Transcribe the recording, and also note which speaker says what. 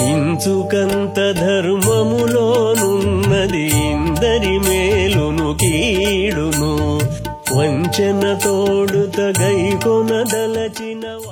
Speaker 1: ఇంచుకంత ధర్మములోనున్నది ఇందరి మేలును కీడును. వంచన తోడుత గైకొనదలచిన